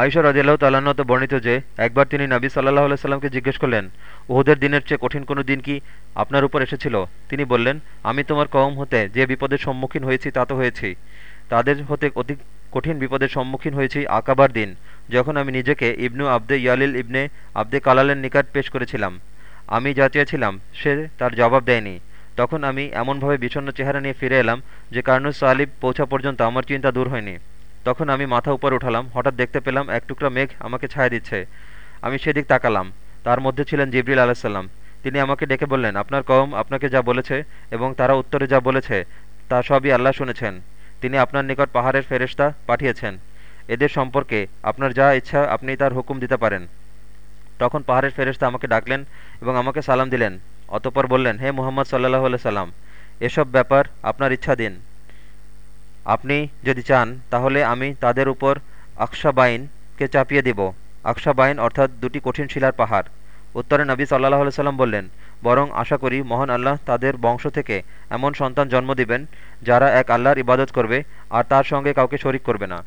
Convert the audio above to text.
আয়সা রাজিয়াল্লাহ তাল্লাহতে বর্ণিত যে, একবার তিনি নাবী সাল্লাহ সাল্লামকে জিজ্ঞেস করলেন, উহুদের দিনের চেয়ে কঠিন কোনো দিন কি আপনার উপর এসেছিল? তিনি বললেন, আমি তোমার কম হতে যে বিপদের সম্মুখীন হয়েছি তা তো হয়েছি। তাদের হতে অতি কঠিন বিপদের সম্মুখীন হয়েছি আকাবার দিন, যখন আমি নিজেকে ইবনু আবদে ইয়ালিল ইবনে আবদে কালালের নিকট পেশ করেছিলাম। আমি যা চেয়েছিলাম, সে তার জবাব দেয়নি। তখন আমি এমনভাবে বিষণ্ন চেহারা নিয়ে ফিরে এলাম যে কার্নুস সালিব পৌঁছা পর্যন্ত আমার চিন্তা দূর হয়নি। তখন আমি মাথা উপর উঠালাম, হঠাৎ দেখতে পেলাম এক টুকরা মেঘ আমাকে ছায়া দিচ্ছে। আমি সেদিক তাকালাম, তার মধ্যে ছিলেন জিবরিল আলাহিসাল্লাম তিনি আমাকে ডেকে বললেন, আপনার কম আপনাকে যা বলেছে এবং তারা উত্তরে যা বলেছে, তা সবই আল্লাহ শুনেছেন। তিনি আপনার নিকট পাহাড়ের ফেরেস্তা পাঠিয়েছেন। এদের সম্পর্কে আপনার যা ইচ্ছা, আপনি তার হুকুম দিতে পারেন। তখন পাহাড়ের ফেরেস্তা আমাকে ডাকলেন এবং আমাকে সালাম দিলেন। অতপর বললেন, হে মুহাম্মদ সাল্লাহ সাল্লাম, এসব ব্যাপার আপনার ইচ্ছা দিন আপনি যদি চান, তাহলে আমি তাদের উপর আকশাবাইনকে চাপিয়ে দেব। আকশাবাইন অর্থাৎ দুটি কঠিন শিলার পাহাড়। উত্তরে নবী সাল্লাহ সাল্লাম বললেন, বরং আশা করি মহান আল্লাহ তাদের বংশ থেকে এমন সন্তান জন্ম দিবেন, যারা এক আল্লাহর ইবাদত করবে আর তার সঙ্গে কাউকে শরিক করবে না।